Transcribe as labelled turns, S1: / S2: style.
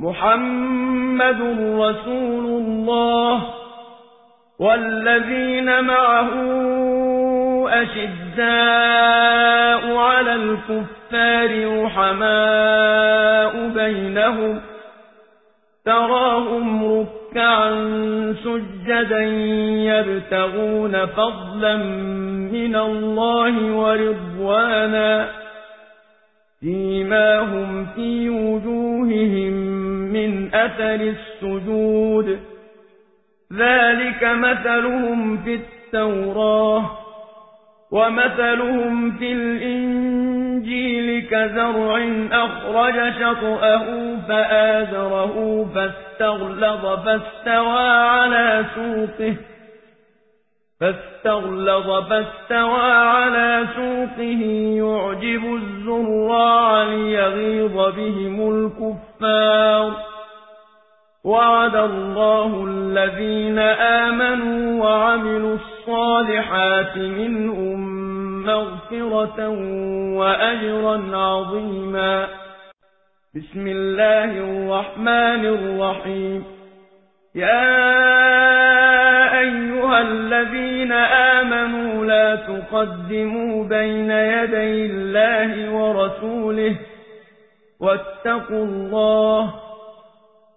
S1: محمد رسول الله والذين معه أشداء على الكفار رحماء بينهم تراهم ركعا سجدا يبتغون فضلا من الله ورضوانا فيما هم في وجوههم من أثر السجود ذلك مثلهم في التوراة ومثلهم في الإنجيل كزرع أخرج شطأه فآذره فاستغلظ فاستوى على سوقه فاستغلظ فاستوى على سوقه يعجب الزراع ليغيظ بهم الكفار وعد الله الذين آمنوا وعملوا الصالحات منهم مغفرة وأجرا عظيما بسم الله الرحمن الرحيم يا أيها الذين آمنوا لا تقدموا بين يدي الله ورسوله واتقوا الله